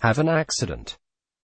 have an accident,